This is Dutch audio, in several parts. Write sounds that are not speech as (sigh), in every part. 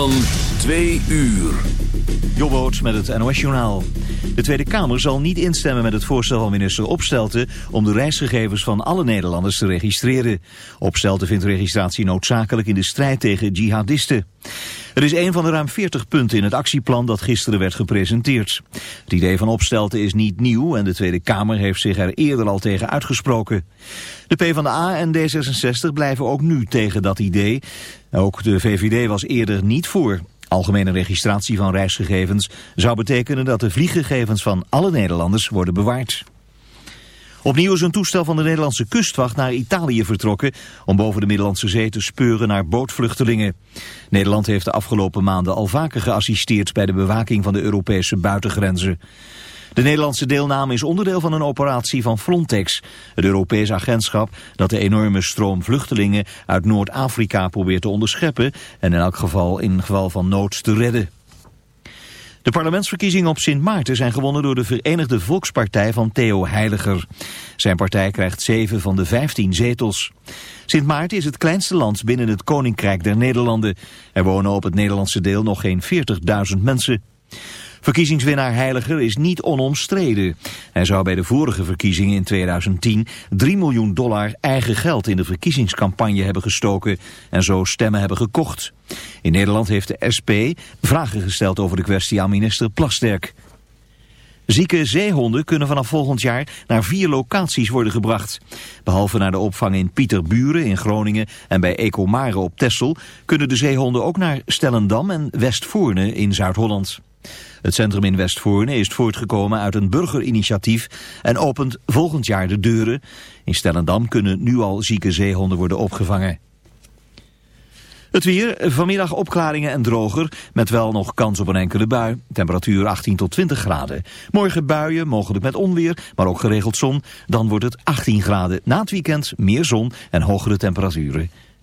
van twee uur. Jobboot met het NOS-journaal. De Tweede Kamer zal niet instemmen met het voorstel van minister Opstelten... om de reisgegevens van alle Nederlanders te registreren. Opstelten vindt registratie noodzakelijk in de strijd tegen jihadisten. Het is een van de ruim 40 punten in het actieplan dat gisteren werd gepresenteerd. Het idee van Opstelten is niet nieuw en de Tweede Kamer heeft zich er eerder al tegen uitgesproken. De PvdA en D66 blijven ook nu tegen dat idee. Ook de VVD was eerder niet voor. Algemene registratie van reisgegevens zou betekenen dat de vlieggegevens van alle Nederlanders worden bewaard. Opnieuw is een toestel van de Nederlandse kustwacht naar Italië vertrokken om boven de Middellandse Zee te speuren naar bootvluchtelingen. Nederland heeft de afgelopen maanden al vaker geassisteerd bij de bewaking van de Europese buitengrenzen. De Nederlandse deelname is onderdeel van een operatie van Frontex, het Europees agentschap dat de enorme stroom vluchtelingen uit Noord-Afrika probeert te onderscheppen en in elk geval in geval van nood te redden. De parlementsverkiezingen op Sint Maarten zijn gewonnen door de Verenigde Volkspartij van Theo Heiliger. Zijn partij krijgt 7 van de 15 zetels. Sint Maarten is het kleinste land binnen het Koninkrijk der Nederlanden. Er wonen op het Nederlandse deel nog geen 40.000 mensen. Verkiezingswinnaar Heiliger is niet onomstreden. Hij zou bij de vorige verkiezingen in 2010 3 miljoen dollar eigen geld in de verkiezingscampagne hebben gestoken en zo stemmen hebben gekocht. In Nederland heeft de SP vragen gesteld over de kwestie aan minister Plasterk. Zieke zeehonden kunnen vanaf volgend jaar naar vier locaties worden gebracht. Behalve naar de opvang in Pieterburen in Groningen en bij Ecomare op Texel... kunnen de zeehonden ook naar Stellendam en Westvoorne in Zuid-Holland. Het centrum in Westvoorne is voortgekomen uit een burgerinitiatief en opent volgend jaar de deuren. In Stellendam kunnen nu al zieke zeehonden worden opgevangen. Het weer, vanmiddag opklaringen en droger, met wel nog kans op een enkele bui. Temperatuur 18 tot 20 graden. Morgen buien, mogelijk met onweer, maar ook geregeld zon. Dan wordt het 18 graden. Na het weekend meer zon en hogere temperaturen.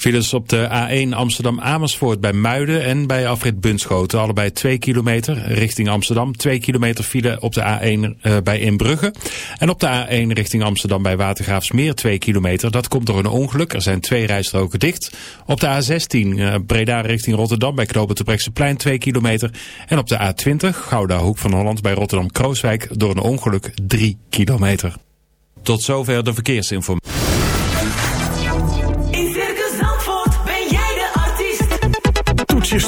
Files op de A1 Amsterdam-Amersfoort bij Muiden en bij Afrit Bunschoten. Allebei 2 kilometer richting Amsterdam. 2 kilometer file op de A1 uh, bij Inbrugge. En op de A1 richting Amsterdam bij Watergraafsmeer 2 kilometer. Dat komt door een ongeluk. Er zijn twee rijstroken dicht. Op de A16 uh, Breda richting Rotterdam bij Knopen plein 2 kilometer. En op de A20 Gouda Hoek van Holland bij Rotterdam-Krooswijk door een ongeluk 3 kilometer. Tot zover de verkeersinformatie.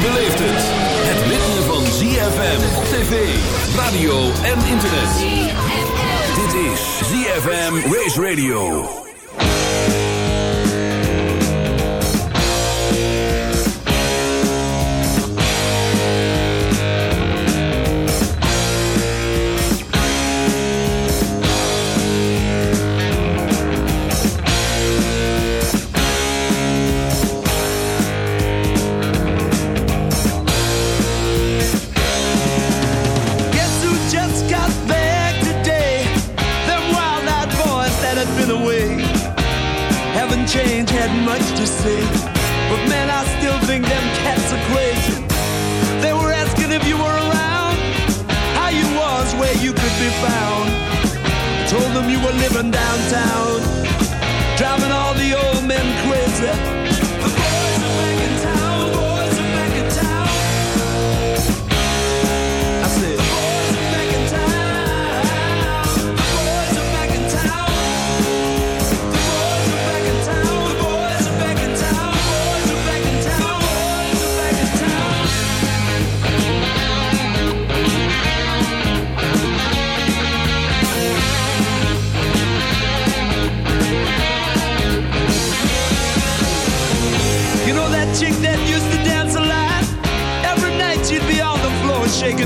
Beleeft het. Het ritme van ZFM op tv, radio en internet. Dit is ZFM Race Radio. Had much to say. But man, I still think them cats are crazy. They were asking if you were around, how you was, where you could be found. Told them you were living downtown, driving all the old men crazy.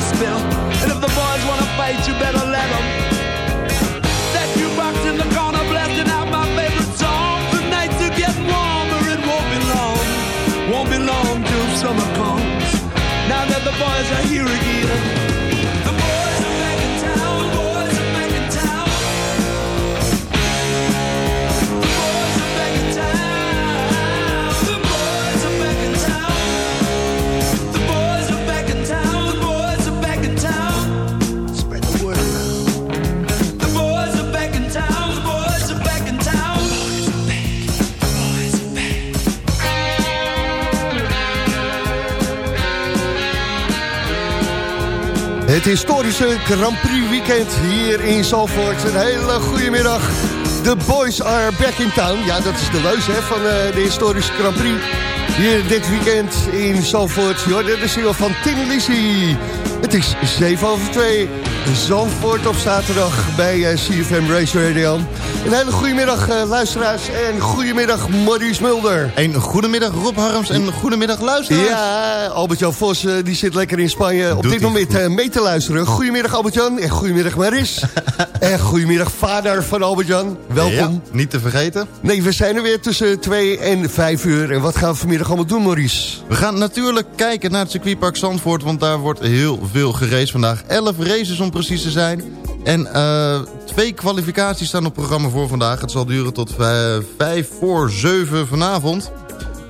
spill. And if the boys wanna fight, you better let them. Het historische Grand Prix weekend hier in Zalvoort. Een hele goede middag. The boys are back in town. Ja, dat is de leus hè, van eh, de historische Grand Prix. Hier dit weekend in Zalvoort. Hoorde de single van Tin Lizzy. Het is 7 over 2. Zalvoort op zaterdag bij eh, CFM Race Radio. Een hele goede middag eh, luisteraars en goedemiddag Maurice Mulder. Een goedemiddag Rob Harms en goedemiddag luisteraars. Ja, Albert-Jan Vos eh, die zit lekker in Spanje op dit moment goed. mee te luisteren. Goedemiddag Albert-Jan en goedemiddag Maris. (laughs) en goedemiddag vader van Albert-Jan. Welkom. Ja, niet te vergeten. Nee, we zijn er weer tussen 2 en 5 uur. En wat gaan we vanmiddag allemaal doen Maurice? We gaan natuurlijk kijken naar het circuitpark Zandvoort, want daar wordt heel veel geraced vandaag. 11 races om precies te zijn. En eh, twee kwalificaties staan op programma voor vandaag. Het zal duren tot vijf, vijf voor 7 vanavond.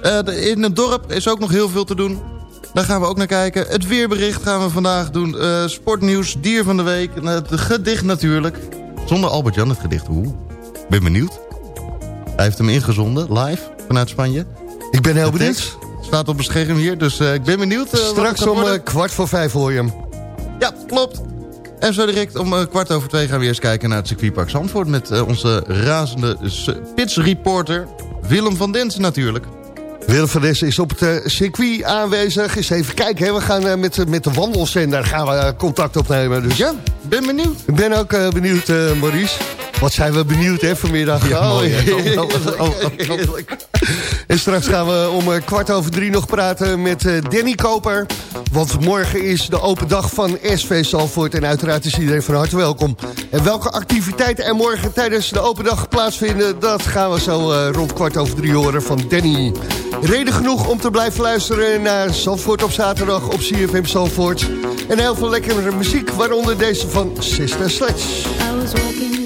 Eh, in het dorp is ook nog heel veel te doen. Daar gaan we ook naar kijken. Het weerbericht gaan we vandaag doen. Eh, sportnieuws, dier van de week. Het gedicht natuurlijk. Zonder Albert-Jan het gedicht. Oeh, ben benieuwd. Hij heeft hem ingezonden, live, vanuit Spanje. Ik ben heel benieuwd. Staat op het scherm hier, dus eh, ik ben benieuwd. eh, Straks om eh, kwart voor vijf hoor je hem. Ja, klopt. En zo direct om eh, kwart over twee gaan we eerst kijken naar het circuitpark Zandvoort... met eh, onze razende pitsreporter Willem van Densen natuurlijk. Willem van Dessen is op het eh, circuit aanwezig. Eens even kijken, hè. we gaan met, met de wandelzender gaan we, contact opnemen. Dus Ja, ben benieuwd. ik ben ook benieuwd, Maurice. Wat zijn we benieuwd hè, vanmiddag. Ja, mooi, hè. Oh, oh, oh, oh. En straks gaan we om eh, kwart over drie nog praten met eh, Danny Koper. Want morgen is de open dag van SV Salvoort. En uiteraard is iedereen van harte welkom. En welke activiteiten er morgen tijdens de open dag plaatsvinden... dat gaan we zo eh, rond kwart over drie horen van Danny. Reden genoeg om te blijven luisteren naar Zandvoort op zaterdag op CFM Zandvoort. En heel veel lekkere muziek, waaronder deze van Sister Sledge.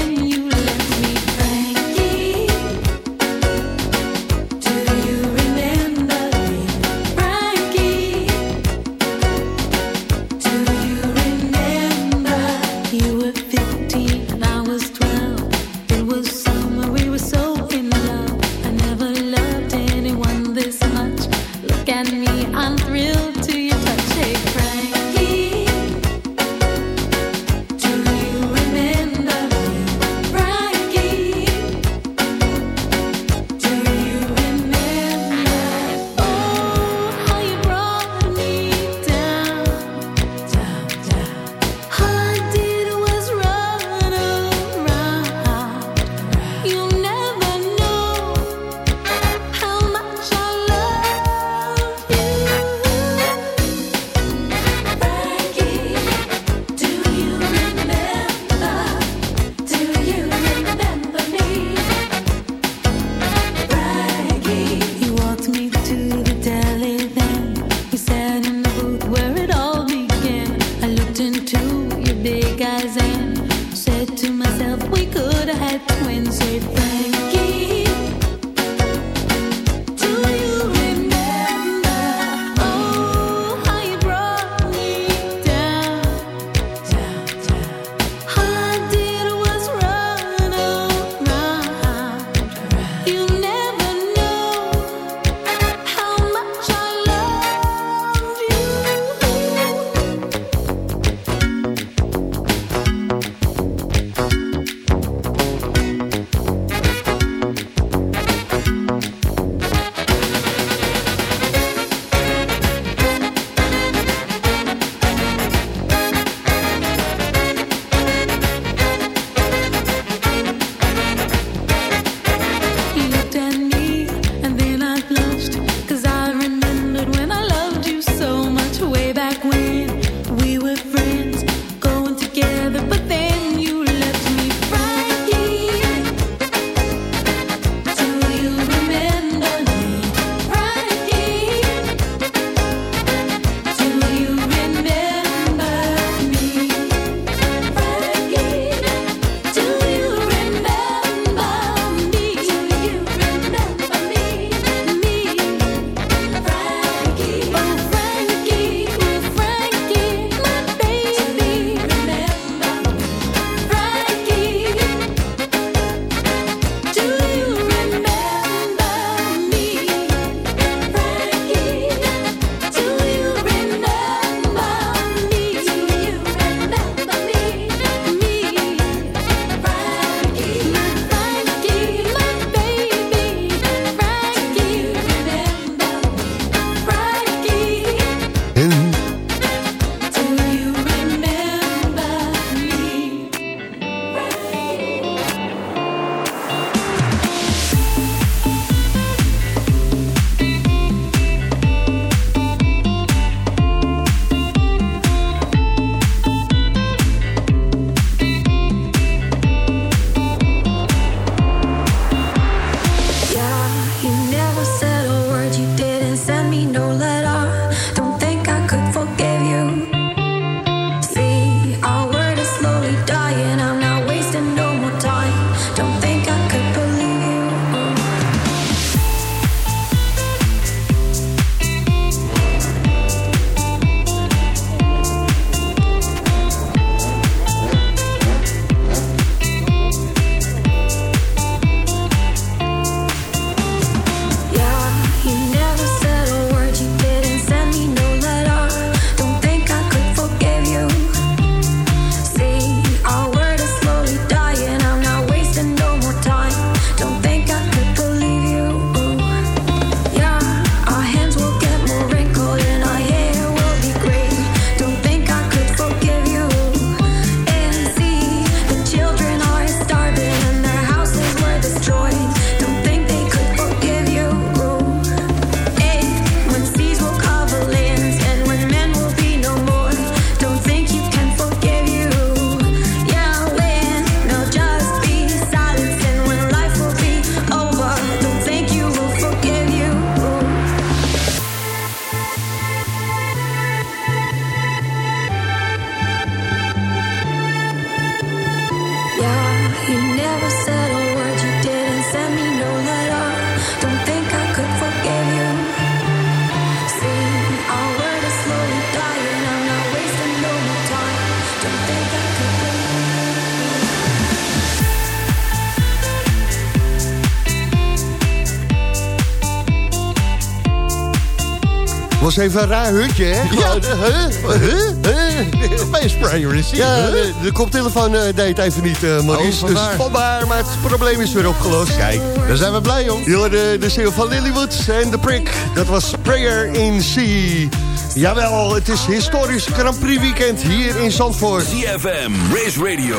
Was even een raar hutje, hè? Gewoon, huh? Huh? Huh? Space Sprayer is Ja, de, de koptelefoon eh, deed even niet, eh Maurice. Oh, dus vandaar. maar het probleem is weer opgelost. Kijk. Daar zijn we blij om. Jullie de, de single van Lilywood en The Prick. Dat was Prayer in Sea. Jawel, het is historisch Grand Prix weekend hier in Zandvoort. ZFM, Race Radio,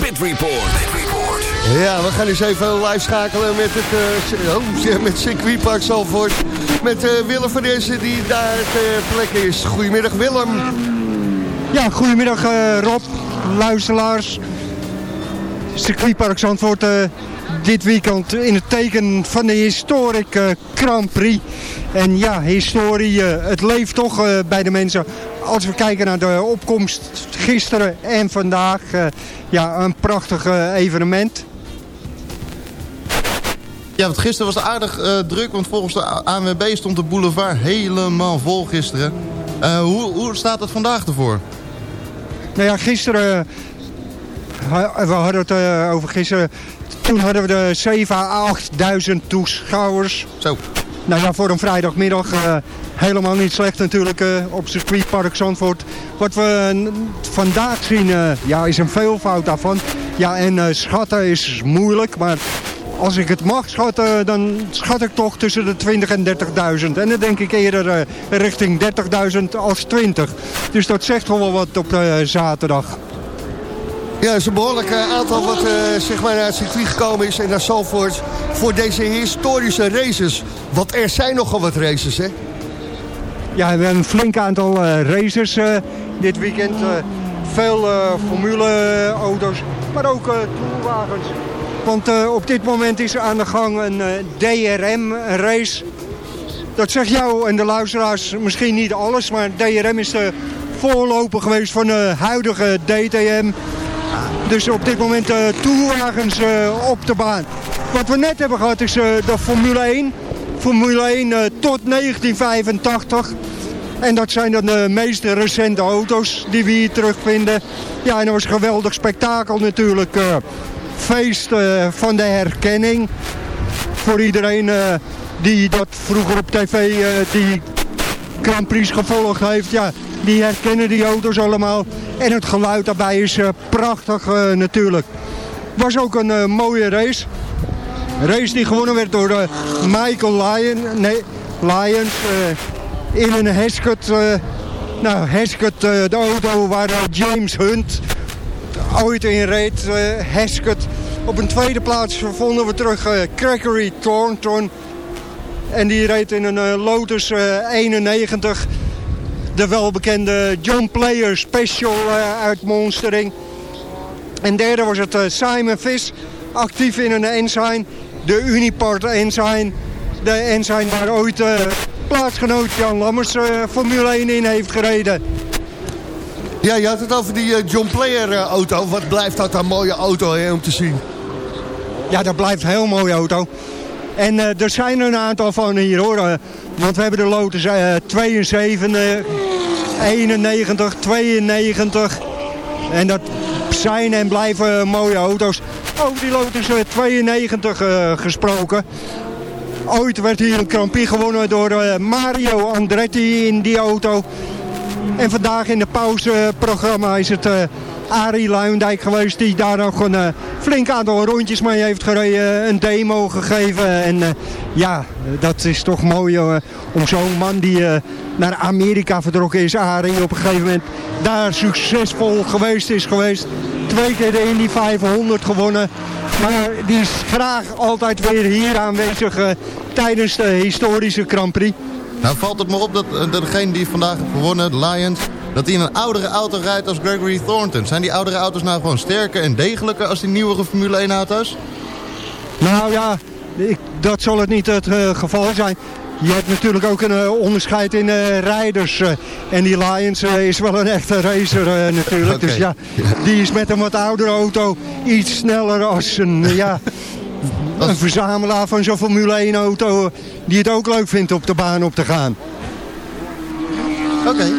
Pit Report. Ja, we gaan eens even live schakelen met het (laughs) ja, met circuitpark Zandvoort. Met eh, Willem van Dessen die daar ter plekke is. Goedemiddag Willem. Ja, goedemiddag eh, Rob, luisteraars. Circuitpark Zandvoort dit weekend in het teken van de historic Grand Prix. En ja, historie, het leeft toch bij de mensen. Als we kijken naar de opkomst gisteren en vandaag. ja, een prachtig evenement. Ja, want gisteren was het aardig eh, druk, want volgens de ANWB stond de boulevard helemaal vol gisteren. Eh, hoe, hoe staat het vandaag ervoor? Nou ja, gisteren... eh, we hadden het over gisteren. Toen hadden we de 7 à 8.000 toeschouwers. Zo. Nou ja, voor een vrijdagmiddag helemaal niet slecht natuurlijk eh, op circuitpark Zandvoort. Wat we vandaag zien, ja, is een veelvoud daarvan. Ja, en schatten is moeilijk, maar als ik het mag schatten, dan schat ik toch tussen de 20 en 30.000. En dan denk ik eerder eh, richting 30.000 als 20. Dus dat zegt wel wat op eh, zaterdag. Ja, het is een behoorlijk eh, aantal wat eh, zeg maar naar het circuit gekomen is en naar Zandvoort voor deze historische races. Want er zijn nogal wat races, hè? Ja, we hebben een flink aantal racers eh, dit weekend. veel formuleauto's, maar ook toerwagens. Want eh, op dit moment is aan de gang een eh, DRM-race. Dat zegt jou en de luisteraars misschien niet alles, maar DRM is de voorloper geweest van de huidige DTM. Dus op dit moment eh toerwagens op de baan. Wat we net hebben gehad is de Formule 1. Formule 1 eh, tot 1985. En dat zijn dan de meest recente auto's die we hier terugvinden. Ja, en dat was een geweldig spektakel natuurlijk. Feest eh, van de herkenning. Voor iedereen eh, die dat vroeger op tv, eh, die Grand Prix gevolgd heeft. Ja, die herkennen die auto's allemaal. En het geluid daarbij is prachtig natuurlijk. Was ook een mooie race. Race die gewonnen werd door Michael nee, Lyons in een Heskett. nou, Heskett, de auto waar James Hunt ooit in reed. Heskett. Op een tweede plaats vonden we terug eh, Gregory Thornton. En die reed in een eh, Lotus eh, 91. De welbekende John Player Special uit Monstering. En derde was het Simon Vis, actief in een Ensign. De Unipart Ensign. De Ensign waar ooit plaatsgenoot Jan Lammers Formule 1 in heeft gereden. Ja, je had het over die eh, John Player eh, auto. Wat blijft dat een mooie auto hè, om te zien. Ja, dat blijft een heel mooie auto. En eh, er zijn een aantal van hier hoor. want we hebben de Lotus eh 72, 91, 92. En dat zijn en blijven mooie auto's. Over die Lotus eh, 92 eh, gesproken. Ooit werd hier een Prix gewonnen door Mario Andretti in die auto. En vandaag in de pauzeprogramma is het eh Arie Luindijk geweest... die daar nog een eh, flink aantal rondjes mee heeft gereden. Een demo gegeven. En eh, ja, dat is toch mooi om zo'n man die naar Amerika vertrokken is... Arie op een gegeven moment daar succesvol geweest is geweest. Twee keer de Indy 500 gewonnen. Maar die is graag altijd weer hier aanwezig... tijdens de historische Grand Prix. Nou valt het me op dat eh, degene die vandaag heeft gewonnen, de Lions... dat hij in een oudere auto rijdt als Gregory Thornton. Zijn die oudere auto's nou gewoon sterker en degelijker... als die nieuwere Formule 1 auto's? Nou ja, ik, dat zal het niet het eh, geval zijn. Je hebt natuurlijk ook een eh, onderscheid in rijders. en die Lions is wel een echte racer natuurlijk. Dus ja, die is met een wat oudere auto iets sneller als een, (laughs) eh, een verzamelaar van zo'n Formule 1 auto... die het ook leuk vindt op de baan op te gaan. Oké.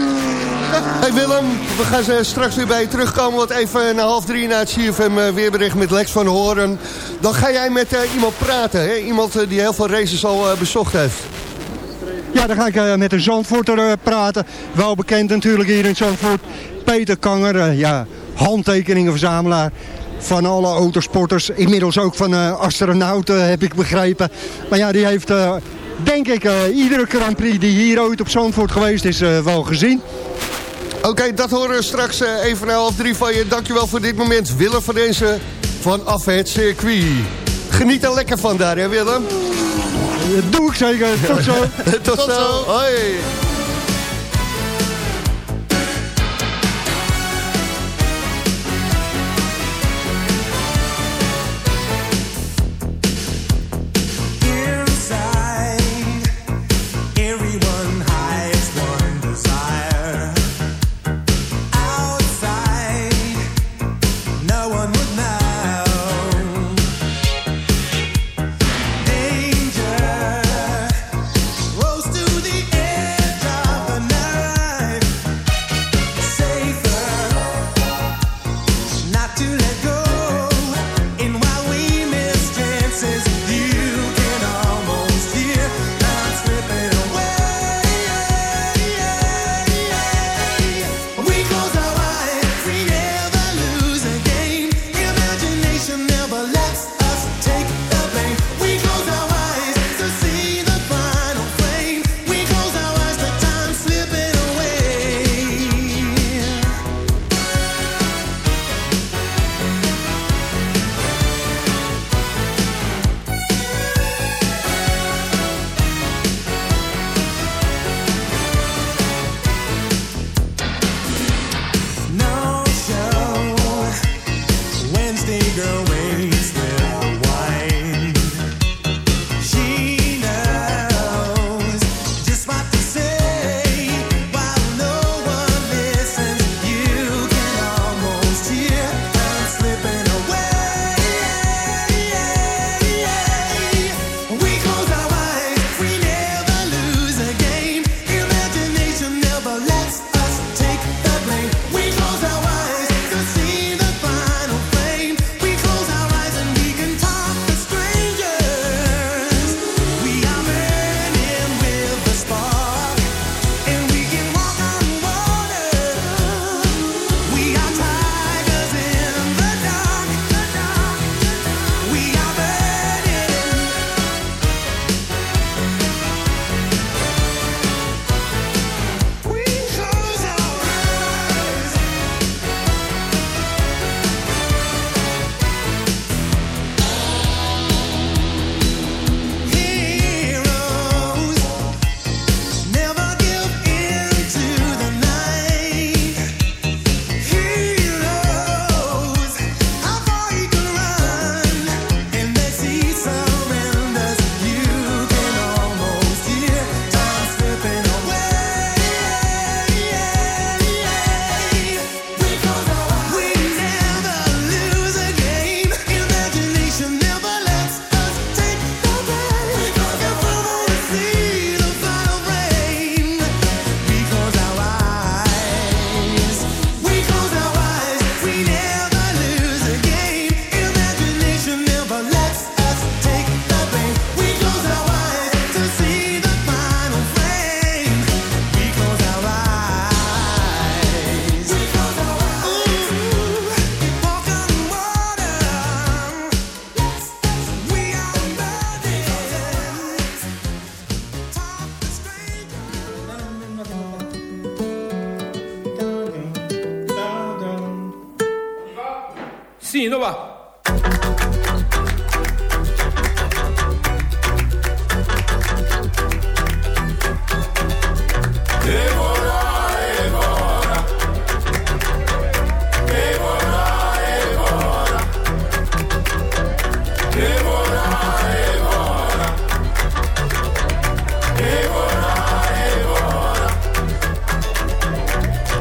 Hey Willem, we gaan ze straks weer bij je terugkomen. Want even na half drie na het CFM eh, weerbericht met Lex van Horen. Dan ga jij met eh, iemand praten. Hè? Iemand eh, die heel veel races al eh, bezocht heeft. Ja, dan ga ik eh, met een Zandvoorter eh, praten. Wel bekend natuurlijk hier in Zandvoort. Peter Kanger, eh, ja, handtekeningenverzamelaar van alle autosporters. Inmiddels ook van eh, astronauten, heb ik begrepen. Maar ja, die heeft, eh, denk ik, eh, iedere Grand Prix die hier ooit op Zandvoort geweest is, eh, wel gezien. Oké, dat horen we straks eh, even na half drie van je. Dankjewel voor dit moment. Willem van deze vanaf het circuit. Geniet er lekker van daar, hè Willem? Dat doe ik zeker. Tot zo. (laughs) Tot, zo. Hoi.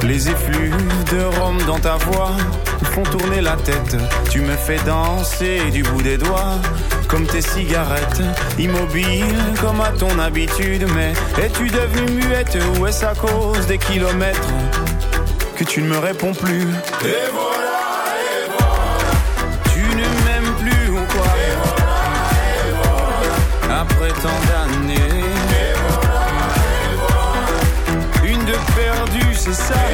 Les effluves de rhum dans ta voix font tourner la tête. Tu me fais danser du bout des doigts, comme tes cigarettes. Immobile comme à ton habitude, mais es-tu devenue muette ou est-ce à cause des kilomètres que tu ne me réponds plus? Et voilà, et voilà. Tu ne m'aimes plus ou quoi? Après tant d'années. c'est ça.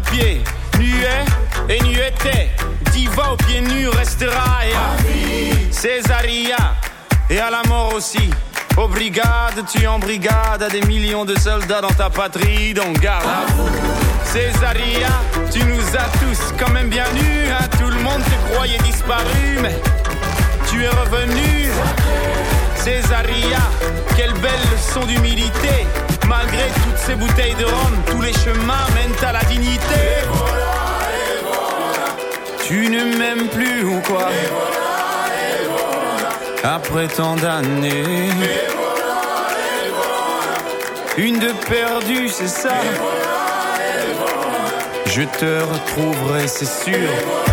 Pied. Nuet et nueté, diva aux pieds nus restera. Et à Césaria, et à la mort aussi. Aux brigades, tu en brigade à des millions de soldats dans ta patrie, donc garde. Césaria, tu nous as tous quand même bien nus, hein. tout le monde te croyait disparu, mais tu es revenu. Césaria, quelle belle leçon d'humilité. Malgré toutes ces bouteilles de rhum, tous les chemins mènent à la dignité. Tu ne m'aimes plus ou quoi Après tant d'années. Une de perdue, c'est ça. Je te retrouverai, c'est sûr. C'est sûr,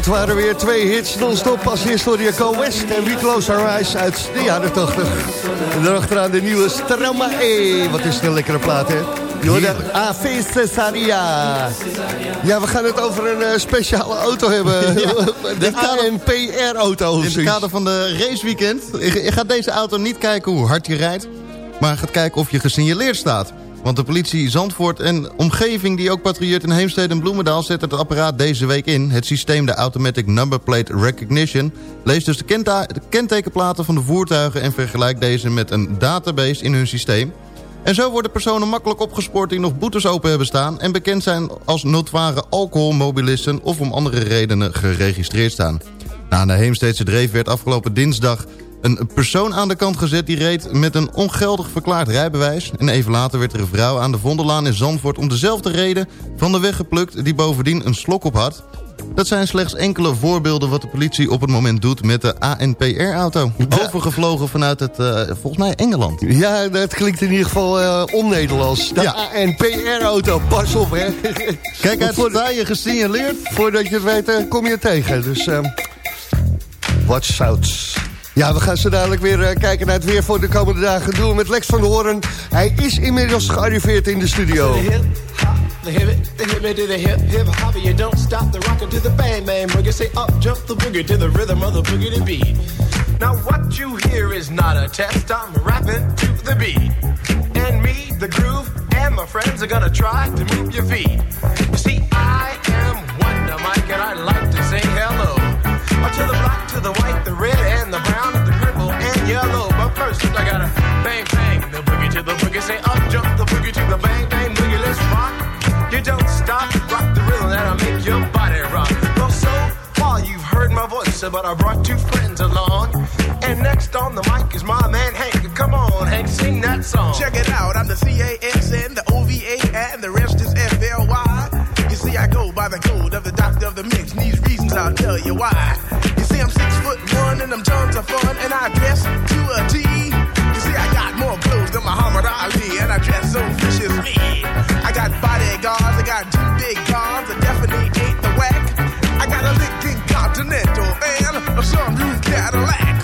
Dat waren weer twee hits non-stop als historia Co West en We Close Our Eyes uit de jaren 80. En daarachteraan de nieuwe Strama E. Wat is het een lekkere plaat, hè? Jorda AV Cesaria. Ja, we gaan het over een eh, speciale auto hebben. (laughs) (laughs) de ANPR-auto. In het kader van de raceweekend. Je gaat deze auto niet kijken hoe hard je rijdt... maar gaat kijken of je gesignaleerd staat. Want de politie Zandvoort en omgeving die ook patrouilleert in Heemstede en Bloemendaal... zet het apparaat deze week in. Het systeem, de Automatic Number Plate Recognition... leest dus de, de kentekenplaten van de voertuigen... en vergelijkt deze met een database in hun systeem. En zo worden personen makkelijk opgespoord die nog boetes open hebben staan... en bekend zijn als notoire alcoholmobilisten... of om andere redenen geregistreerd staan. Na de Heemsteedse dreef werd afgelopen dinsdag een persoon aan de kant gezet... die reed met een ongeldig verklaard rijbewijs. En even later werd er een vrouw aan de Vondellaan in Zandvoort... om dezelfde reden van de weg geplukt die bovendien een slok op had. Dat zijn slechts enkele voorbeelden wat de politie op het moment doet met de ANPR-auto. Overgevlogen vanuit het, eh, volgens mij, Engeland. Ja, dat klinkt in ieder geval eh, on-Nederlands. De Ja. ANPR-auto, pas op, hè. (laughs) Kijk uit, sta je gesignaleerd. Voordat je het weet, eh, kom je tegen. Dus, watch out. Ja, we gaan zo dadelijk weer eh, kijken naar het weer voor de komende dagen. Doen we met Lex van der Hoorn. Hij is inmiddels gearriveerd in de studio. The hip the hip to the hip hip hop. You don't stop the rockin' to the bang bang boogie. Say up jump the boogie to the rhythm of the boogie to beat. Now what you hear is not a test. I'm rapping to the beat, and me, the groove, and my friends are gonna try to move your feet. You see, I am Wonder Mike, and I like to say hello. Uh, To the black, to the white, the red, and the I gotta bang bang the boogie to the boogie. Say up jump the boogie to the bang bang boogie. Let's rock. You don't stop, rock the rhythm that'll make your body rock. Well, so far you've heard my voice, but I brought two friends along. And next on the mic is my man Hank. Come on, Hank, sing that song. Check it out, I'm the C-A-S-N, the O-V-A, and the rest is F-L-Y. You see, I go by the code of the doctor of the mix, and these reasons I'll tell you why. You see, I'm six foot one, and I'm tons of fun, and I dress to a T. and I dress so viciously. I got bodyguards, I got two big guns, I definitely ain't the whack. I got a Lincoln Continental, and a sunroof Cadillac.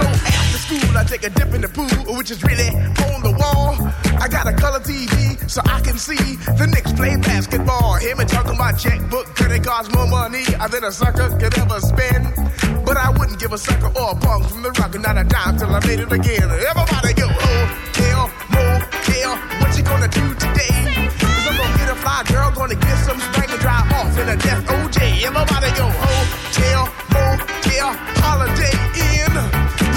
So after school, I take a dip in the pool, which is really on the wall. I got a color TV so I can see the Knicks play basketball. Him and talking my checkbook, could it cost more money uh, than a sucker could ever spend? But I wouldn't give a sucker or a punk from the rock, and not a dime till I made it again. Everybody go, oh, you gonna do today? Cause I'm gonna get a fly girl, gonna get some spank and drive off in a death OJ. Everybody go, hotel, motel, holiday in.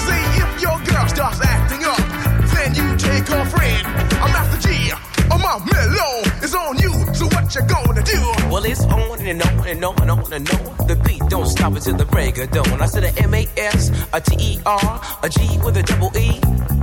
See if your girl starts acting up, then you take her friend. I'm Master G, on my mellow, it's on you, so what you gonna do? Well, it's on and on and on and on and on. The beat don't stop until the break of dawn. I said a M A S, a T E R, a G with a double E.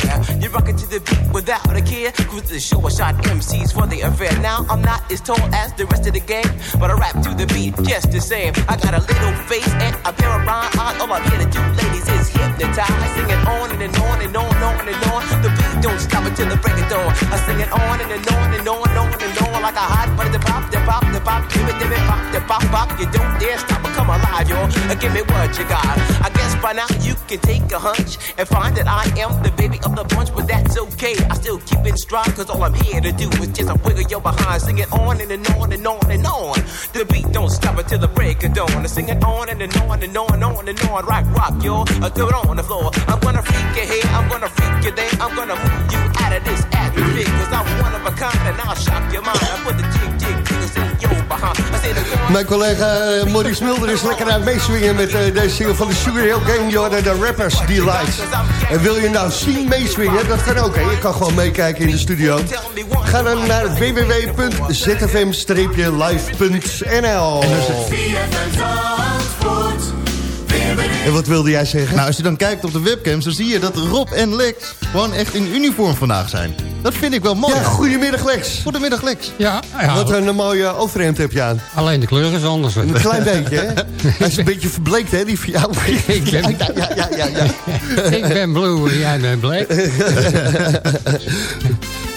You're rocking to the beat without a care. Cruise the show, I shot MCs for the affair. Now I'm not as tall as the rest of the gang, but I rap to the beat just the same. I got a little face and a pair of rhyme eyes. All I'm here to do, ladies, is hypnotize. Sing it on and, and on and on and on and on. The beat don't stop until the break of dawn. I sing it on and, and on and on and on and on like a hot butter. The pop, the pop, pop, give it, give it, pop, the pop, pop. You don't dare stop or come alive, y'all. Uh, Give me what you got. I guess by now you can take a hunch and find that I am the baby of the bunch, but that's okay. I still keep in cause all I'm here to do is just a wiggle your behind. Sing it on and, and on and on and on. The beat don't stop until the break of dawn. I sing it on and, and on and on and on and on. Rock, rock, yo. I throw it on the floor. I'm gonna freak you here, I'm gonna freak you day, I'm gonna move you out of this atmosphere, cause I'm one of a kind and I'll shock your mind. I put the jig, jig, jiggles Mijn collega eh, Maurice Mulder is lekker aan het meeswingen met eh, deze single van de Sugar Hill Gang. Jordan, de Rappers Delight. En wil je nou zien meeswingen? Dat kan ook, hè. Je kan gewoon meekijken in de studio. Ga dan naar www.zfm-live.nl En wat wilde jij zeggen? Nou, als je dan kijkt op de webcams, dan zie je dat Rob en Lex gewoon echt in uniform vandaag zijn. Dat vind ik wel mooi. Ja, goedemiddag Lex. Goedemiddag Lex. Ja, ja. Wat een mooie overhemd heb je aan. Alleen de kleur is anders. Een klein beetje, hè? (laughs) Hij is een beetje verbleekt, hè, die van jou. (laughs) Ik ben, Ja, ja, ja, ja, ja. (laughs) ik ben blue en jij bent black.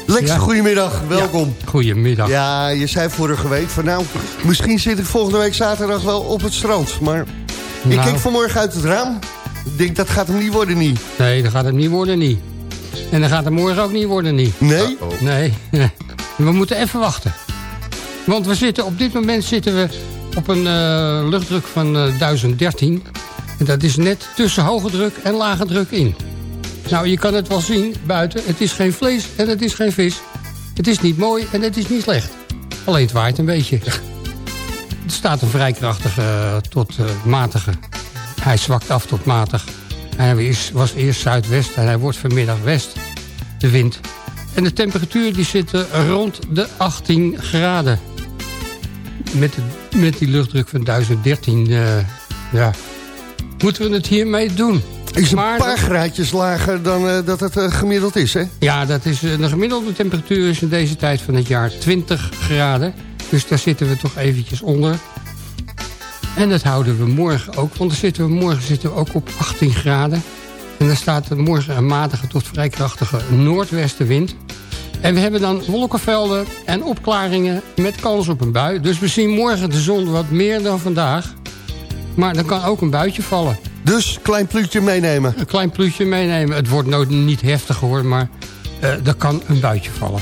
Lex, Ja. goedemiddag. Welkom. Goedemiddag. Ja, je zei vorige week van nou, misschien zit ik volgende week zaterdag wel op het strand. Maar ik Nou. keek vanmorgen uit het raam. Ik denk, dat gaat hem niet worden, niet. Nee, dat gaat het niet worden, niet. En dat gaat het morgen ook niet worden, niet. Nee? Nee. We moeten even wachten. Want we zitten, op dit moment zitten we op een eh, luchtdruk van eh, 1013. En dat is net tussen hoge druk en lage druk in. Nou, je kan het wel zien buiten. Het is geen vlees en het is geen vis. Het is niet mooi en het is niet slecht. Alleen het waait een beetje. Er staat een vrij krachtige eh, tot eh, matige. Hij zwakt af tot matig. Hij was eerst zuidwest en hij wordt vanmiddag west. De wind. En de temperatuur die zit eh, rond de 18 graden. Met, de, met die luchtdruk van 1013. eh, ja. Moeten we het hiermee doen? Is een Maar paar graadjes lager dan eh, dat het gemiddeld is, hè? Ja, dat is, de gemiddelde temperatuur is in deze tijd van het jaar 20 graden. Dus daar zitten we toch eventjes onder. En dat houden we morgen ook. Want dan zitten we, morgen zitten we ook op 18 graden. En dan staat er morgen een matige tot vrij krachtige noordwestenwind. En we hebben dan wolkenvelden en opklaringen met kans op een bui. Dus we zien morgen de zon wat meer dan vandaag. Maar er kan ook een buitje vallen. Dus, klein pluutje meenemen. Een klein pluutje meenemen. Het wordt nooit niet heftig hoor, maar eh, er kan een buitje vallen.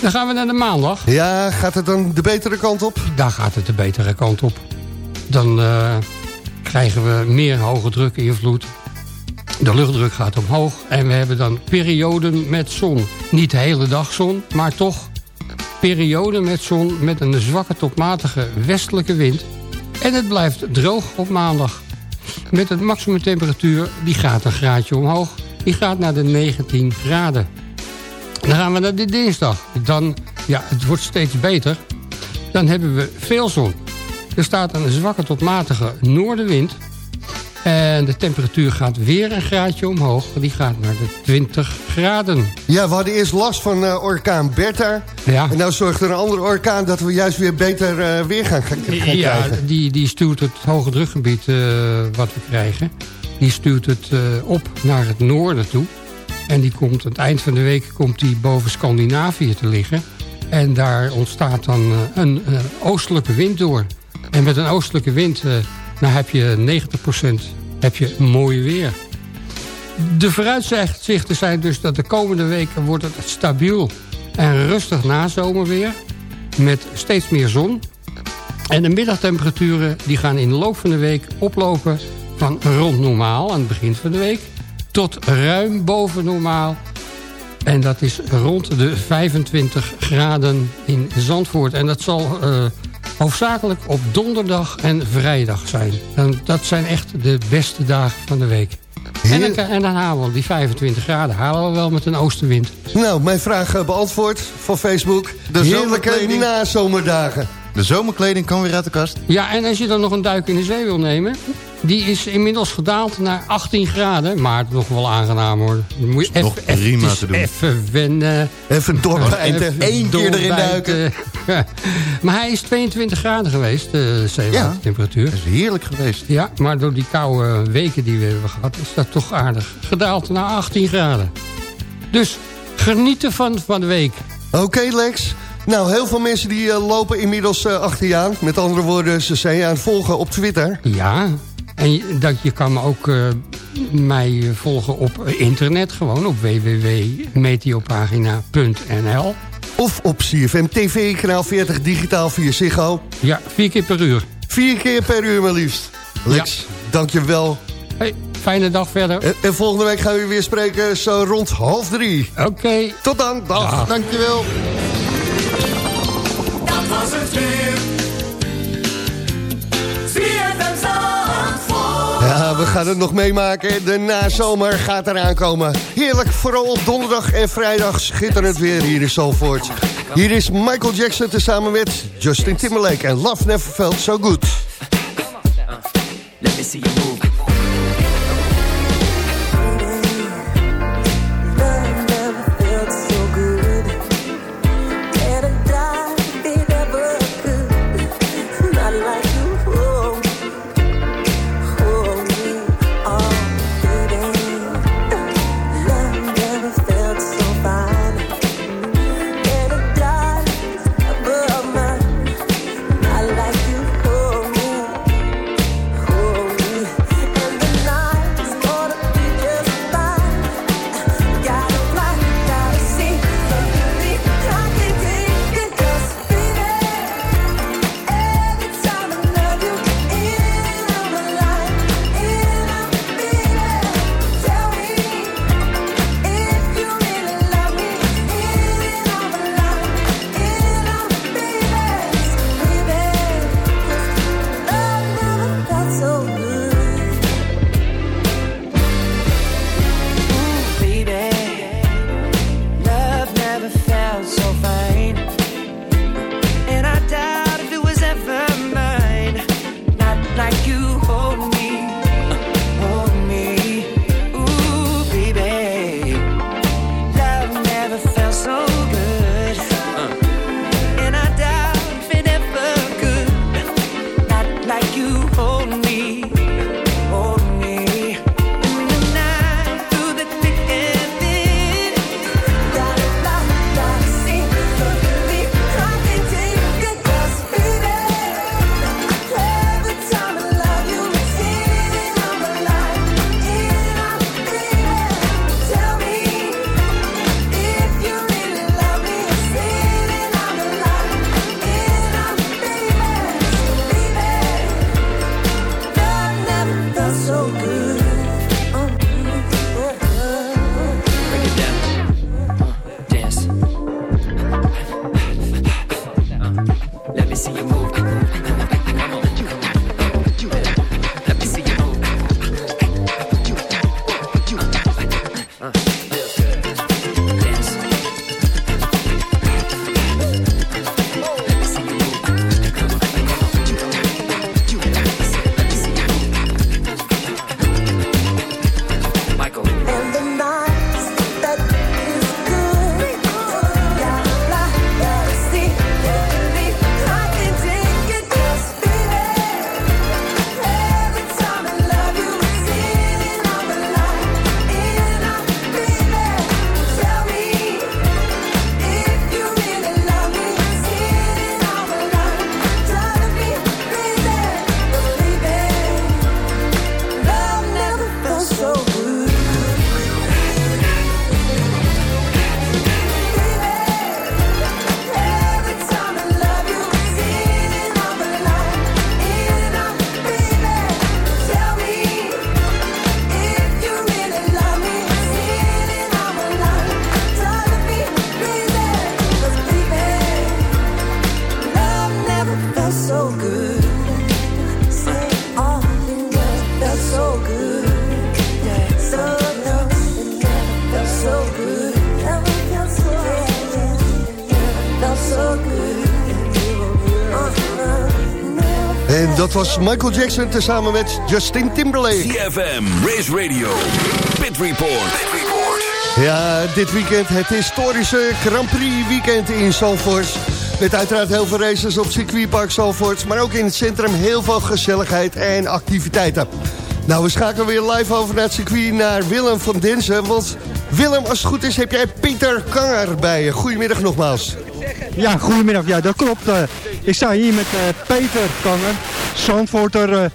Dan gaan we naar de maandag. Ja, gaat het dan de betere kant op? Daar gaat het de betere kant op. Dan eh, krijgen we meer hoge druk invloed. De luchtdruk gaat omhoog. En we hebben dan perioden met zon. Niet de hele dag zon, maar toch perioden met zon... met een zwakke tot matige westelijke wind. En het blijft droog op maandag. Met een maximumtemperatuur, die gaat een graadje omhoog. Die gaat naar de 19 graden. Dan gaan we naar de dinsdag. Dan, ja, het wordt steeds beter. Dan hebben we veel zon. Er staat een zwakke tot matige noordenwind. En de temperatuur gaat weer een graadje omhoog. Die gaat naar de 20 graden. Ja, we hadden eerst last van uh, orkaan Bertha. Ja. En nou zorgt er een andere orkaan dat we juist weer beter uh, weer gaan, gaan krijgen. Ja, die, die stuurt het hoge drukgebied uh, wat we krijgen. Die stuurt het op naar het noorden toe. En die komt aan het eind van de week komt die boven Scandinavië te liggen. En daar ontstaat dan een, een oostelijke wind door. En met een oostelijke wind nou heb je 90% heb je mooi weer. De vooruitzichten zijn dus dat de komende weken wordt het stabiel en rustig nazomerweer. Met steeds meer zon. En de middagtemperaturen die gaan in de loop van de week oplopen van rond normaal aan het begin van de week... tot ruim boven normaal. En dat is rond de 25 graden in Zandvoort. En dat zal... Uh, hoofdzakelijk op donderdag en vrijdag zijn. En dat zijn echt de beste dagen van de week. En dan, en dan, halen we die 25 graden halen we wel met een oostenwind. Nou, mijn vraag beantwoord van Facebook. De Heerlijke nazomerdagen. De zomerkleding kan weer uit de kast. Ja, en als je dan nog een duik in de zee wil nemen... die is inmiddels gedaald naar 18 graden. Maar nog wel aangenaam hoor. Moet je nog even, prima te doen. Even wennen. Even doorbijten. Even één keer erin duiken. (laughs) maar hij is 22 graden geweest, de zeewatertemperatuur. Ja, dat is heerlijk geweest. Ja, maar door die koude weken die we hebben gehad... is dat toch aardig gedaald naar 18 graden. Dus genieten van, van de week. Oké okay, Lex. Nou, heel veel mensen die uh, lopen inmiddels uh, achter je aan. Met andere woorden, ze zijn je aan het volgen op Twitter. Ja, en je, dat, je kan me ook uh, mij volgen op internet. Gewoon op www.meteopagina.nl Of op CFM TV, kanaal 40, digitaal via Ziggo. Ja, vier keer per uur. Vier keer per uur maar liefst. Lex, ja. dank je wel. Hey, fijne dag verder. En, en, volgende week gaan we weer spreken zo rond half drie. Oké. Okay. Tot dan. Dag. dag. Dankjewel. Dat was het weer. Gaan het nog meemaken. De nazomer gaat eraan komen. Heerlijk, vooral op donderdag en vrijdag schitterend weer hier in Zalvoort. Hier is Michael Jackson tezamen met Justin Timberlake en Love Never Felt So Good. Dat was Michael Jackson tezamen met Justin Timberlake. CFM, Race Radio, Pit Report. Pit Report. Ja, dit weekend het historische Grand Prix weekend in Zandvoort. Met uiteraard heel veel races op circuitpark Zandvoort. Maar ook in het centrum heel veel gezelligheid en activiteiten. Nou, we schakelen weer live over naar het circuit naar Willem van Denzen. Want Willem, als het goed is, heb jij Pieter Kanger bij je. Goedemiddag nogmaals. Ja, goedemiddag. Ja, dat klopt. Eh, ik sta hier met eh, Peter Kanger, Zandvoorter. eh,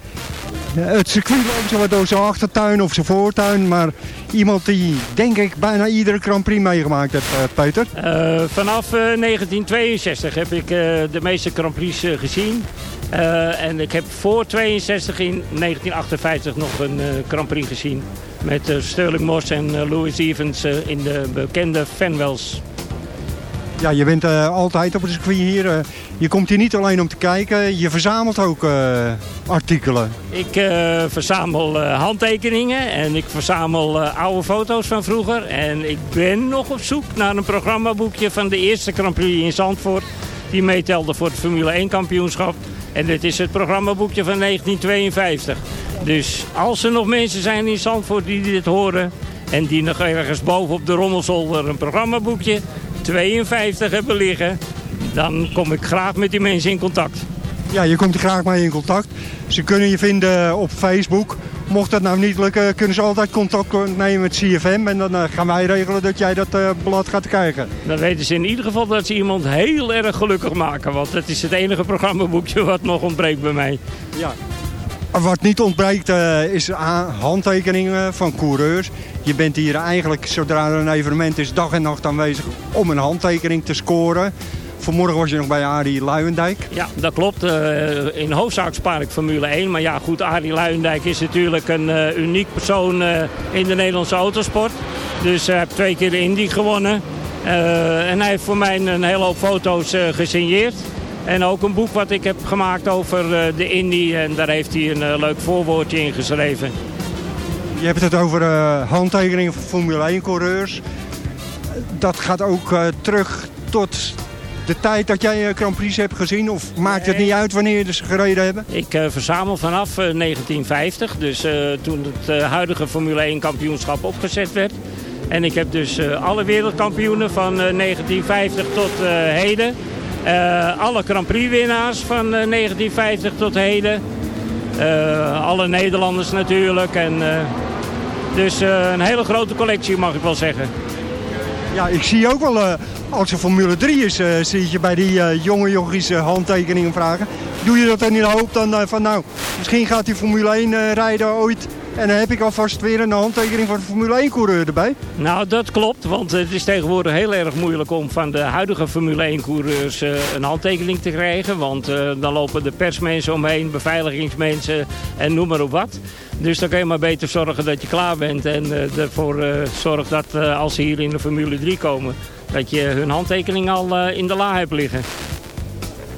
het circuit wat door zijn achtertuin of zijn voortuin. Maar iemand die, denk ik, bijna iedere Grand Prix meegemaakt heeft, eh, Peter. Eh, vanaf eh, 1962 heb ik de meeste Grand gezien. En ik heb voor 62 in 1958 nog een Grand Prix gezien. Met Sterling Moss en Louis Evans in de bekende Fenwells. Ja, je bent eh, altijd op het circuit hier. eh, je komt hier niet alleen om te kijken, je verzamelt ook eh, artikelen. Ik verzamel handtekeningen en ik verzamel oude foto's van vroeger. En ik ben nog op zoek naar een programmaboekje van de eerste Grand in Zandvoort. Die meetelde voor het Formule 1 kampioenschap. En dit is het programmaboekje van 1952. Dus als er nog mensen zijn in Zandvoort die dit horen... en die nog ergens boven op de rommelzolder een programmaboekje 52 hebben liggen... dan kom ik graag met die mensen in contact. Ja, je komt er graag mee in contact. Ze kunnen je vinden op Facebook. Mocht dat nou niet lukken, kunnen ze altijd contact nemen met CFM. En dan eh, gaan wij regelen dat jij dat eh, blad gaat krijgen. Dan weten ze in ieder geval dat ze iemand heel erg gelukkig maken. Want dat is het enige programmaboekje wat nog ontbreekt bij mij. Ja. Wat niet ontbreekt eh, is handtekeningen van coureurs. Je bent hier eigenlijk, zodra er een evenement is, dag en nacht aanwezig om een handtekening te scoren. Vanmorgen was je nog bij Arie Luijendijk. Ja, dat klopt. Eh, in hoofdzaak spaar ik Formule 1. Maar ja, goed, Arie Luijendijk is natuurlijk een eh, uniek persoon in de Nederlandse autosport. Dus hij heeft twee keer de Indy gewonnen. En hij heeft voor mij een hele hoop foto's gesigneerd. En ook een boek wat ik heb gemaakt over eh, de Indy. En daar heeft hij een eh, leuk voorwoordje in geschreven. Je hebt het over eh, handtekeningen van Formule 1 coureurs. Dat gaat ook terug tot de tijd dat jij Grand Prix hebt gezien? Of maakt het niet uit wanneer ze gereden hebben? Ik verzamel vanaf eh, 1950, dus toen het huidige Formule 1 kampioenschap opgezet werd. En ik heb dus alle wereldkampioenen van eh, 1950 tot heden. Eh, alle Grand Prix winnaars van eh, 1950 tot heden. Eh, alle Nederlanders natuurlijk. En, eh, dus eh, een hele grote collectie mag ik wel zeggen. Ja, ik zie ook wel, eh, als er Formule 3 is, eh, zie je bij die eh, jonge jochies eh, handtekeningen vragen. Doe je dat dan in de hoop dan eh, van, nou, misschien gaat die Formule 1 eh, rijden ooit. En dan heb ik alvast weer een handtekening van de Formule 1 coureur erbij. Nou, dat klopt, want het is tegenwoordig heel erg moeilijk om van de huidige Formule 1-coureurs een handtekening te krijgen. Want eh, dan lopen de persmensen omheen, beveiligingsmensen en noem maar op wat. Dus dan kun je maar beter zorgen dat je klaar bent en eh, ervoor eh, zorg dat eh, als ze hier in de Formule 3 komen, dat je hun handtekening al eh, in de la hebt liggen.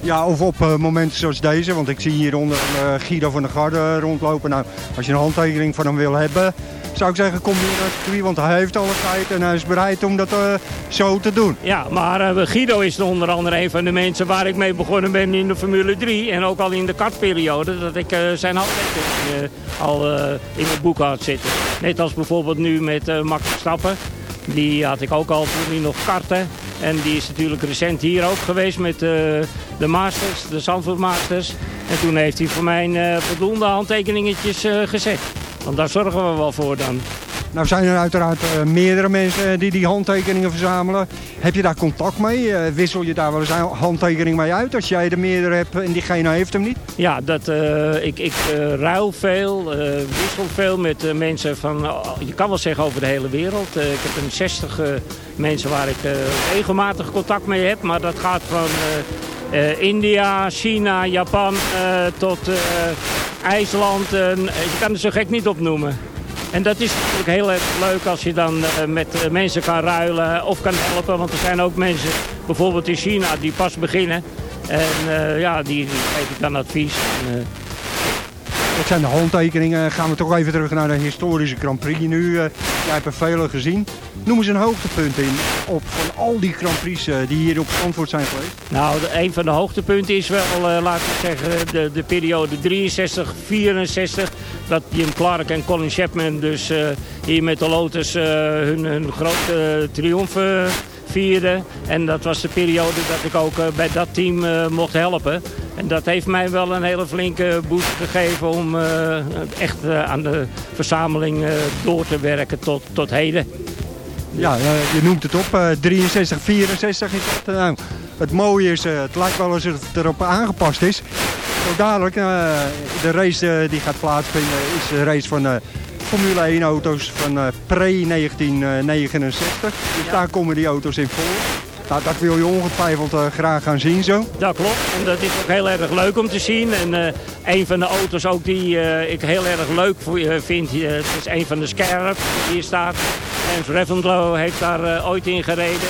Ja, of op eh, momenten zoals deze, want ik zie hier onder eh, Guido van der Garde rondlopen. Nou, als je een handtekening van hem wil hebben, zou ik zeggen, kom hier naar het circuit, want hij heeft alle tijd en hij is bereid om dat eh, zo te doen. Ja, maar eh, Guido is onder andere een van de mensen waar ik mee begonnen ben in de Formule 3. En ook al in de kartperiode, dat ik eh, zijn handtekening eh, al eh, in het boek had zitten. Net als bijvoorbeeld nu met eh, Max Verstappen. Die had ik ook al toen nog karten. En die is natuurlijk recent hier ook geweest met eh, de Masters, de Zandvoort Masters. En toen heeft hij voor mij eh, voldoende handtekeningetjes eh, gezet. Want daar zorgen we wel voor dan. Nou zijn er uiteraard eh, meerdere mensen die die handtekeningen verzamelen. Heb je daar contact mee? Eh, wissel je daar wel eens een handtekening mee uit als jij er meerdere hebt en diegene heeft hem niet? Ja, dat, eh, ik, ik eh, ruil veel, eh, wissel veel met eh, mensen van, je kan wel zeggen over de hele wereld. Eh, ik heb een 60 eh, mensen waar ik eh, regelmatig contact mee heb, maar dat gaat van eh, eh, India, China, Japan eh, tot eh, IJsland. Eh, je kan het zo gek niet opnoemen. En dat is natuurlijk heel erg leuk als je dan eh, met eh, mensen kan ruilen of kan helpen. Want er zijn ook mensen, bijvoorbeeld in China, die pas beginnen. En eh, ja, die, die geef ik dan advies. En, dat zijn de handtekeningen. Gaan we toch even terug naar de historische Grand Prix nu. Uh, jij hebt er vele gezien. Noem eens een hoogtepunt in op van al die Grand Prix uh, die hier op Zandvoort zijn geweest. Nou, een van de hoogtepunten is wel, uh, laten we zeggen, de, de periode 63, 64. Dat Jim Clark en Colin Chapman dus hier met de Lotus hun, hun grote triomf vierden. En dat was de periode dat ik ook bij dat team mocht helpen. En dat heeft mij wel een hele flinke boost gegeven om echt aan de verzameling door te werken tot, tot heden. Ja, je noemt het op. 63, 64 is dat. nou, het mooie is, het lijkt wel alsof het erop aangepast is. Zo dadelijk, de race die gaat plaatsvinden is de race van Formule 1 auto's van pre-1969. Dus daar komen die auto's in voor. Nou, dat wil je ongetwijfeld uh, graag gaan zien zo. Dat klopt. En dat is ook heel erg leuk om te zien. En uh, een van de auto's ook die uh, ik heel erg leuk vind, het is een van de Scarab die hier staat. En Reventlow heeft daar ooit in gereden.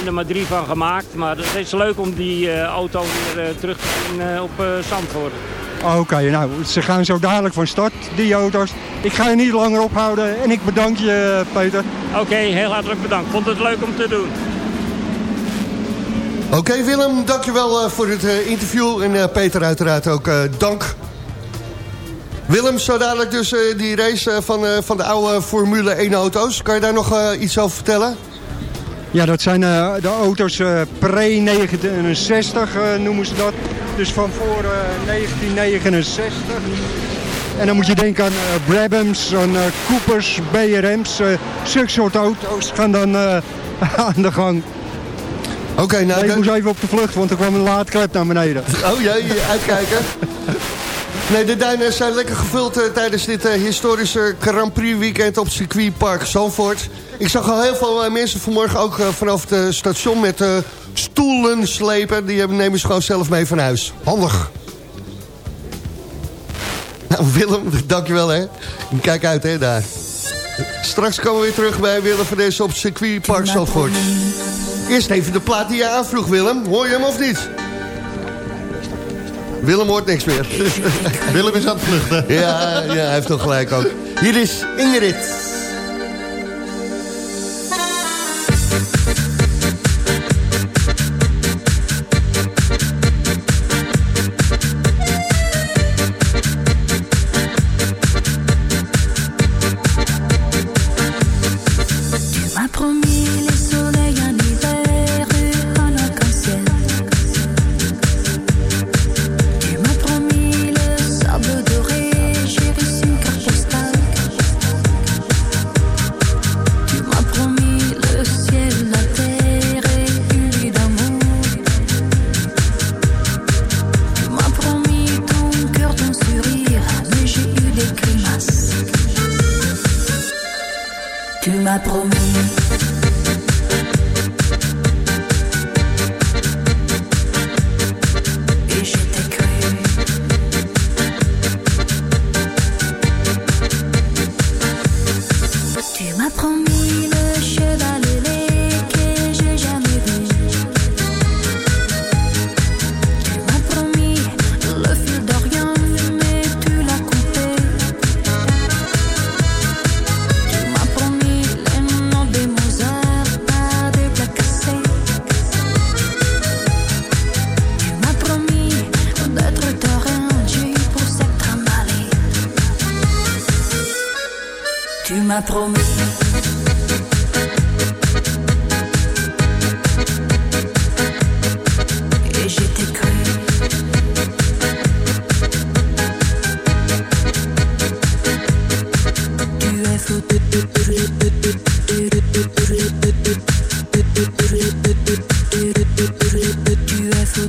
En er maar drie van gemaakt. Maar het is leuk om die auto weer terug te zien op Zandvoort. Oké, nou, ze gaan zo dadelijk van start, die auto's. Ik ga je niet langer ophouden en ik bedank je, Peter. Oké, heel hartelijk bedankt. Vond het leuk om te doen. Oké Willem, dankjewel uh, voor het uh, interview. En uh, Peter uiteraard ook dank. Willem, zo dadelijk dus die race van, van de oude Formule 1 auto's. Kan je daar nog iets over vertellen? Ja, dat zijn de auto's pre-69 noemen ze dat. Dus van voor 1969. En dan moet je denken aan Brabhams, aan Coopers, BRM's. zulke soort auto's gaan dan (laughs) aan de gang. Oké, okay, nou... Nee, ik moest even op de vlucht, want er kwam een laadklep naar beneden. Oh jee, uitkijken. (laughs) Nee, de duinen zijn lekker gevuld uh, tijdens dit uh, historische Grand Prix weekend op circuitpark Zandvoort. Ik zag al heel veel uh, mensen vanmorgen ook vanaf het station met stoelen slepen. Die nemen ze gewoon zelf mee van huis. Handig. Nou, Willem, (laughs) dankjewel hè. Kijk uit hè, daar. Straks komen we weer terug bij Willem van deze op circuitpark Zandvoort. Eerst even de plaat die je aanvroeg, Willem. Hoor je hem of niet? Willem hoort niks meer. (laughs) Willem is aan het vluchten. ja, ja, hij heeft toch gelijk ook. Hier is Ingrid.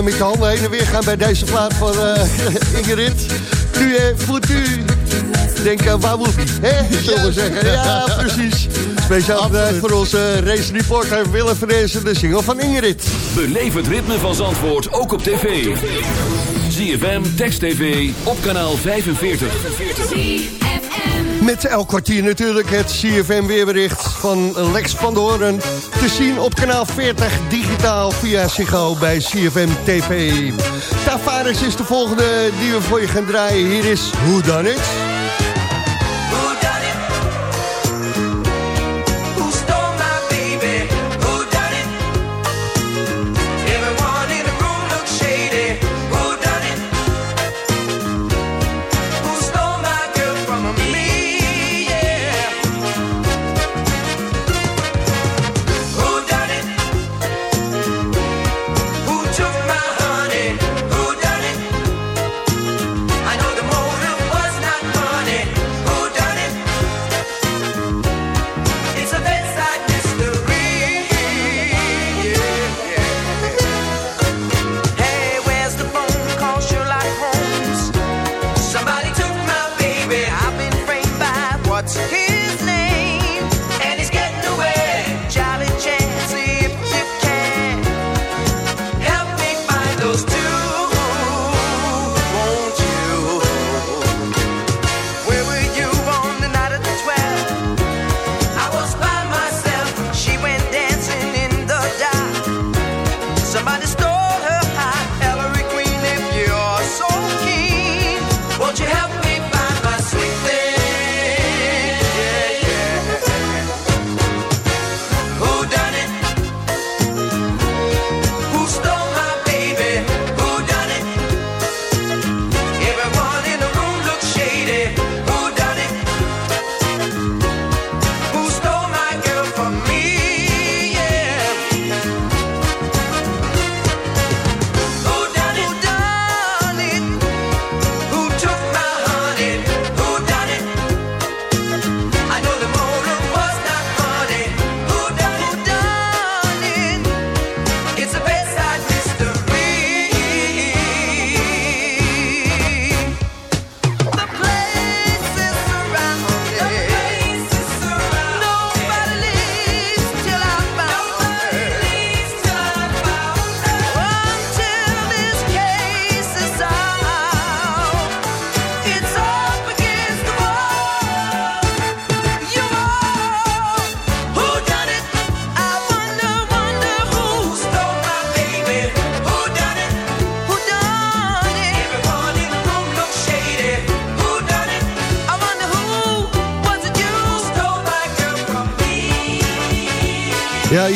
eh, met je handen heen en weer gaan bij deze plaat van eh, (laughs) Ingrid. Nu eh, voet u. Denk aan Wawoepie, hè? Zullen we zeggen. Ja, precies. Speciaal voor onze race reporter Willem van Dezen, de single van Ingrid. Beleef het ritme van Zandvoort ook op tv. ZFM, Text TV, op kanaal 45. Met elk kwartier natuurlijk het CFM weerbericht van Lex van der Hoorn. Te zien op kanaal 40 digitaal via Ziggo bij CFM TV. Tavares is de volgende die we voor je gaan draaien. Hier is Hoe Dan It.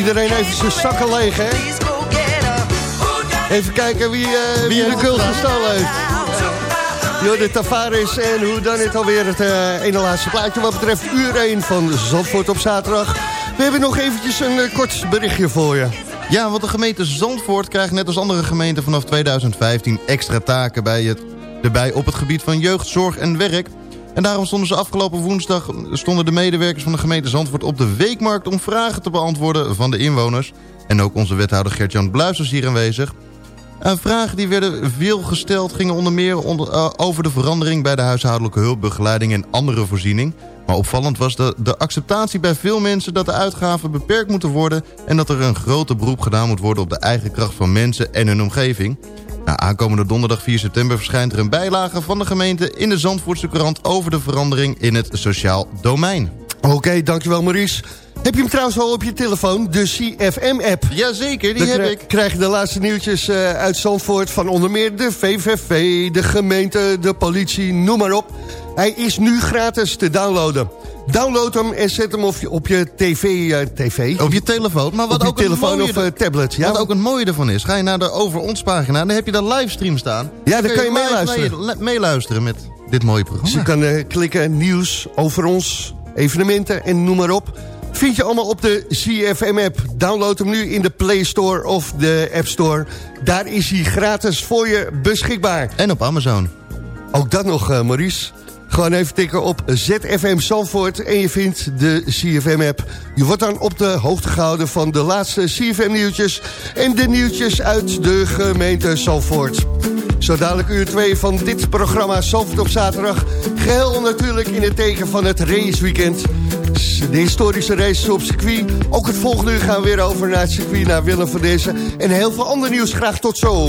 Iedereen heeft zijn zakken leeg, hè? Even kijken wie, eh, wie de guld gestolen heeft. Jorde Tavares en hoe dan het alweer het eh, ene laatste plaatje... wat betreft uur 1 van Zandvoort op zaterdag. We hebben nog eventjes een eh, kort berichtje voor je. Ja, want de gemeente Zandvoort krijgt net als andere gemeenten vanaf 2015 extra taken bij het, erbij op het gebied van jeugd, zorg en werk. En daarom stonden ze afgelopen woensdag stonden de medewerkers van de gemeente Zandvoort op de weekmarkt om vragen te beantwoorden van de inwoners. En ook onze wethouder Gert-Jan Bluis was hier aanwezig. Uh, vragen die werden veel gesteld gingen onder meer uh, over de verandering bij de huishoudelijke hulp, begeleiding en andere voorziening. Maar opvallend was de, de acceptatie bij veel mensen dat de uitgaven beperkt moeten worden... en dat er een grote beroep gedaan moet worden op de eigen kracht van mensen en hun omgeving. Nou, aankomende donderdag 4 september verschijnt er een bijlage van de gemeente in de Zandvoortse krant over de verandering in het sociaal domein. Oké, dankjewel Maurice. Heb je hem trouwens al op je telefoon, de CFM-app? Jazeker, die Dan heb ik. krijg je de laatste nieuwtjes eh, uit Zandvoort van onder meer de VVV, de gemeente, de politie, noem maar op. Hij is nu gratis te downloaden. Download hem en zet hem op je, op je tv, eh, tv. Op je telefoon. Maar wat Op je ook een telefoon mooie of eh, tablet. Ja, Wat ook een mooie ervan is, ga je naar de Over Ons pagina... dan heb je daar livestream staan. Ja, dan kan je meeluisteren. mee- meeluisteren met dit mooie programma. Dus je kan eh, klikken, nieuws over ons, evenementen en noem maar op. Vind je allemaal op de CFM-app. Download hem nu in de Play Store of de App Store. Daar is hij gratis voor je beschikbaar. En op Amazon. Ook dat nog, Maurice. Gewoon even tikken op ZFM Zandvoort en je vindt de CFM-app. Je wordt dan op de hoogte gehouden van de laatste CFM-nieuwtjes... en de nieuwtjes uit de gemeente Zandvoort. Zo dadelijk uur 2 van dit programma Zandvoort op zaterdag. Geheel natuurlijk in het teken van het raceweekend. De historische races op circuit. Ook het volgende uur gaan we weer over naar het circuit, naar Willem van Dezen. En heel veel ander nieuws. Graag tot zo.